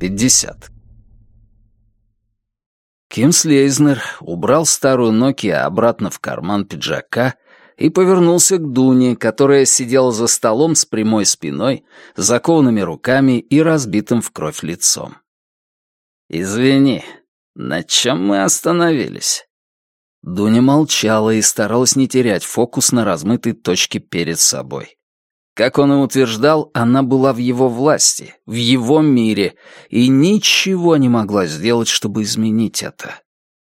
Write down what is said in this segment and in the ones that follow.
50. Ким Слейзнер убрал старую Nokia обратно в карман пиджака и повернулся к Дуне, которая сидела за столом с прямой спиной, закованными руками и разбитым в кровь лицом. «Извини, на чем мы остановились?» Дуня молчала и старалась не терять фокус на размытой точке перед собой. Как он и утверждал, она была в его власти, в его мире, и ничего не могла сделать, чтобы изменить это.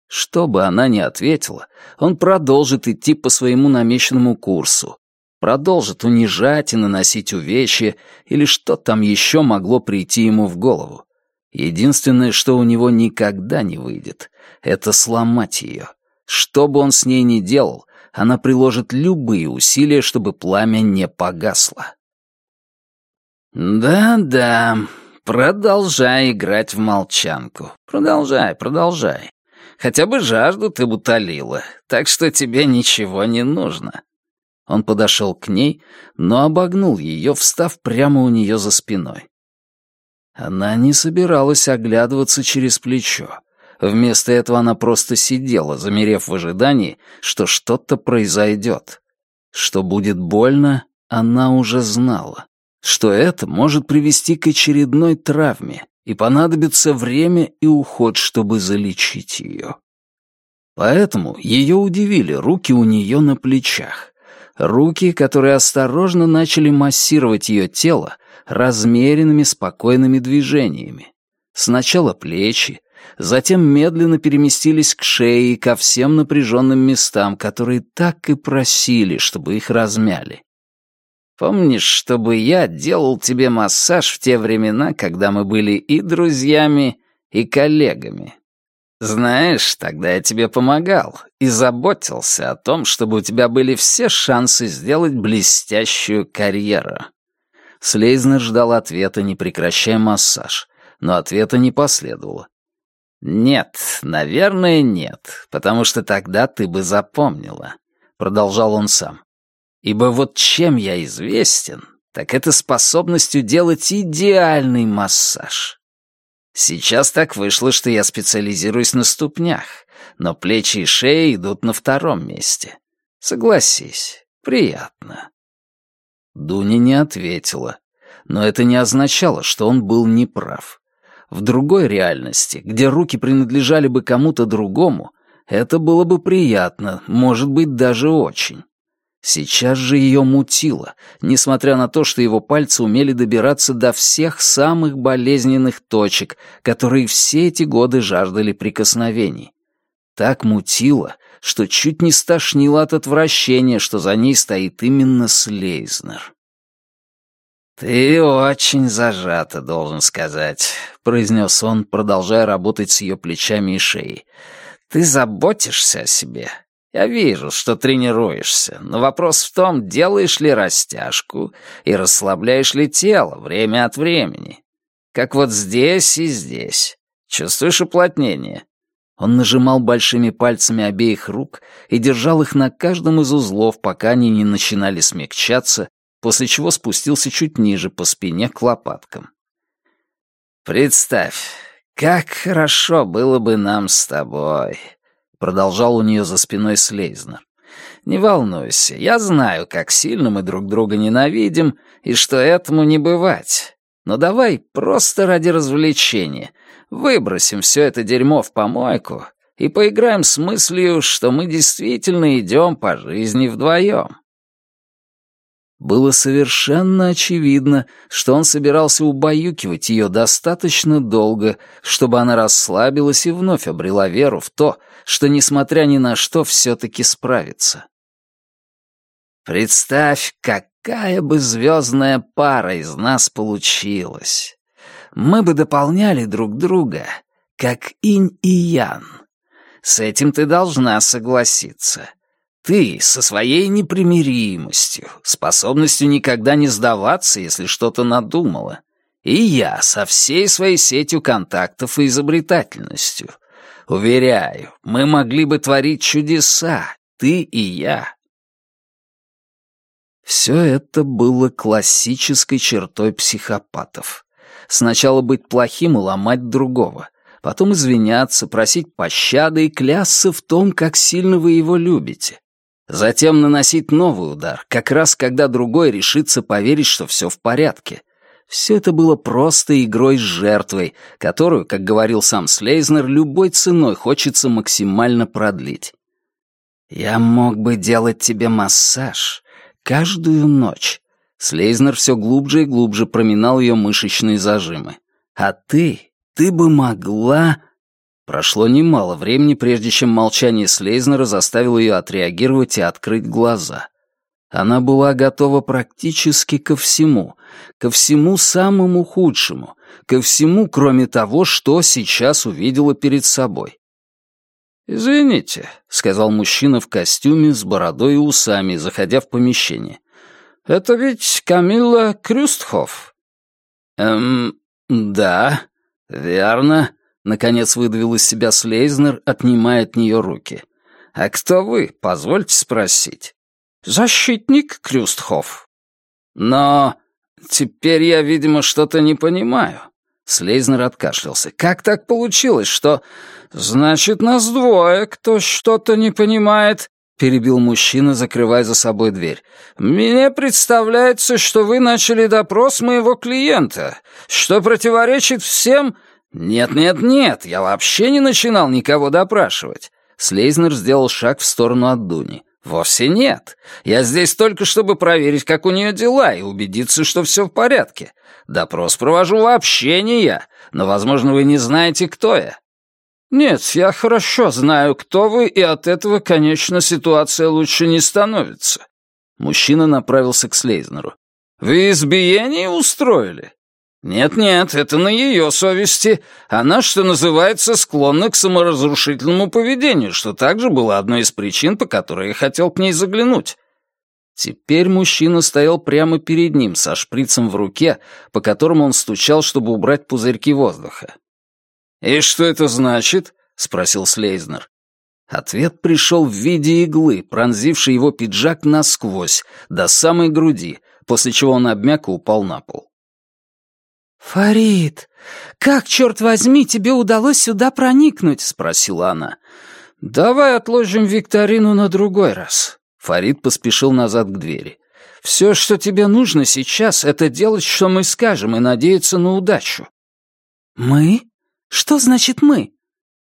Что бы она ни ответила, он продолжит идти по своему намеченному курсу, продолжит унижать и наносить увечья, или что там еще могло прийти ему в голову. Единственное, что у него никогда не выйдет, это сломать ее. Что бы он с ней ни делал, она приложит любые усилия, чтобы пламя не погасло. «Да-да, продолжай играть в молчанку. Продолжай, продолжай. Хотя бы жажду ты буталила, так что тебе ничего не нужно». Он подошел к ней, но обогнул ее, встав прямо у нее за спиной. Она не собиралась оглядываться через плечо. Вместо этого она просто сидела, замерев в ожидании, что что-то произойдет. Что будет больно, она уже знала. Что это может привести к очередной травме, и понадобится время и уход, чтобы залечить ее. Поэтому ее удивили руки у нее на плечах. Руки, которые осторожно начали массировать ее тело размеренными спокойными движениями. Сначала плечи, затем медленно переместились к шее и ко всем напряженным местам, которые так и просили, чтобы их размяли. Помнишь, чтобы я делал тебе массаж в те времена, когда мы были и друзьями, и коллегами? Знаешь, тогда я тебе помогал и заботился о том, чтобы у тебя были все шансы сделать блестящую карьеру. Слейзнер ждал ответа, не прекращая массаж, но ответа не последовало. «Нет, наверное, нет, потому что тогда ты бы запомнила», — продолжал он сам. «Ибо вот чем я известен, так это способностью делать идеальный массаж. Сейчас так вышло, что я специализируюсь на ступнях, но плечи и шея идут на втором месте. Согласись, приятно». Дуня не ответила, но это не означало, что он был неправ. В другой реальности, где руки принадлежали бы кому-то другому, это было бы приятно, может быть, даже очень. Сейчас же ее мутило, несмотря на то, что его пальцы умели добираться до всех самых болезненных точек, которые все эти годы жаждали прикосновений. Так мутило, что чуть не стошнило от отвращения, что за ней стоит именно Слейзнер. «Ты очень зажата, должен сказать», — произнес он, продолжая работать с ее плечами и шеей. «Ты заботишься о себе. Я вижу, что тренируешься, но вопрос в том, делаешь ли растяжку и расслабляешь ли тело время от времени. Как вот здесь и здесь. Чувствуешь уплотнение?» Он нажимал большими пальцами обеих рук и держал их на каждом из узлов, пока они не начинали смягчаться после чего спустился чуть ниже по спине к лопаткам. «Представь, как хорошо было бы нам с тобой», — продолжал у нее за спиной Слейзнер. «Не волнуйся, я знаю, как сильно мы друг друга ненавидим, и что этому не бывать. Но давай просто ради развлечения выбросим все это дерьмо в помойку и поиграем с мыслью, что мы действительно идем по жизни вдвоем. Было совершенно очевидно, что он собирался убаюкивать ее достаточно долго, чтобы она расслабилась и вновь обрела веру в то, что, несмотря ни на что, все-таки справится. «Представь, какая бы звездная пара из нас получилась! Мы бы дополняли друг друга, как инь и ян. С этим ты должна согласиться». Ты со своей непримиримостью, способностью никогда не сдаваться, если что-то надумала. И я со всей своей сетью контактов и изобретательностью. Уверяю, мы могли бы творить чудеса, ты и я. Все это было классической чертой психопатов. Сначала быть плохим и ломать другого. Потом извиняться, просить пощады и клясться в том, как сильно вы его любите. Затем наносить новый удар, как раз когда другой решится поверить, что все в порядке. Все это было просто игрой с жертвой, которую, как говорил сам Слейзнер, любой ценой хочется максимально продлить. «Я мог бы делать тебе массаж каждую ночь». Слейзнер все глубже и глубже проминал ее мышечные зажимы. «А ты, ты бы могла...» Прошло немало времени, прежде чем молчание Слейзнера заставило ее отреагировать и открыть глаза. Она была готова практически ко всему, ко всему самому худшему, ко всему, кроме того, что сейчас увидела перед собой. «Извините», — сказал мужчина в костюме с бородой и усами, заходя в помещение. «Это ведь Камилла Крюстхоф?» «Эм, да, верно», — наконец выдавил из себя Слейзнер, отнимая от нее руки. «А кто вы, позвольте спросить?» «Защитник Крюстхоф». «Но теперь я, видимо, что-то не понимаю». Слейзнер откашлялся. «Как так получилось, что...» «Значит, нас двое, кто что-то не понимает», — перебил мужчина, закрывая за собой дверь. «Мне представляется, что вы начали допрос моего клиента, что противоречит всем...» «Нет-нет-нет, я вообще не начинал никого допрашивать». Слейзнер сделал шаг в сторону от Дуни. «Вовсе нет. Я здесь только, чтобы проверить, как у нее дела, и убедиться, что все в порядке. Допрос провожу вообще не я, но, возможно, вы не знаете, кто я». «Нет, я хорошо знаю, кто вы, и от этого, конечно, ситуация лучше не становится». Мужчина направился к Слейзнеру. «Вы избиение устроили?» «Нет-нет, это на ее совести. Она, что называется, склонна к саморазрушительному поведению, что также было одной из причин, по которой я хотел к ней заглянуть». Теперь мужчина стоял прямо перед ним со шприцем в руке, по которому он стучал, чтобы убрать пузырьки воздуха. «И что это значит?» — спросил Слейзнер. Ответ пришел в виде иглы, пронзившей его пиджак насквозь, до самой груди, после чего он обмяк и упал на пол. «Фарид, как, черт возьми, тебе удалось сюда проникнуть?» — спросила она. «Давай отложим викторину на другой раз». Фарид поспешил назад к двери. «Все, что тебе нужно сейчас, это делать, что мы скажем, и надеяться на удачу». «Мы? Что значит «мы»?»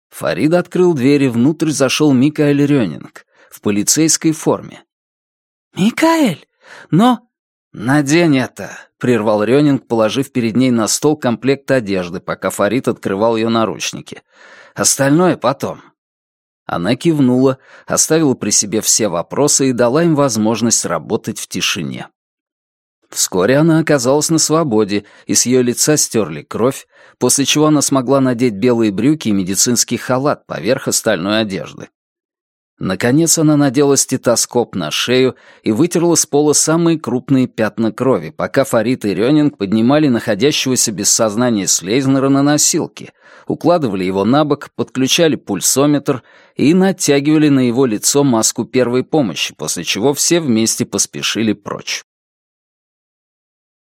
Фарид открыл дверь, и внутрь зашел Микаэль Рёнинг в полицейской форме. «Микаэль, но...» «Надень это», — прервал Рёнинг, положив перед ней на стол комплект одежды, пока Фарид открывал ее наручники. «Остальное потом». Она кивнула, оставила при себе все вопросы и дала им возможность работать в тишине. Вскоре она оказалась на свободе, и с ее лица стерли кровь, после чего она смогла надеть белые брюки и медицинский халат поверх остальной одежды. Наконец она надела стетоскоп на шею и вытерла с пола самые крупные пятна крови, пока Фарид и Рёнинг поднимали находящегося без сознания Слейзнера на носилки, укладывали его на бок, подключали пульсометр и натягивали на его лицо маску первой помощи, после чего все вместе поспешили прочь.